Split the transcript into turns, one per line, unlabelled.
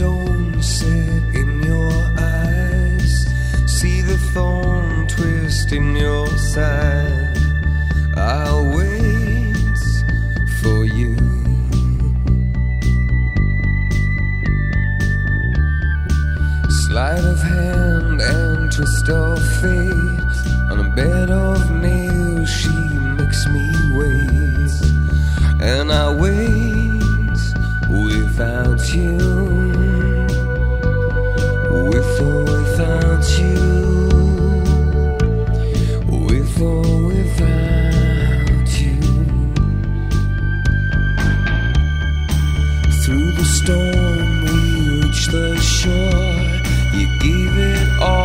stone set in your eyes. See the thorn twist in your side. I'll wait for you. Sleight of hand and twist of fate. On a bed of nails, she makes me wait. And I wait. Shore. You gave it all.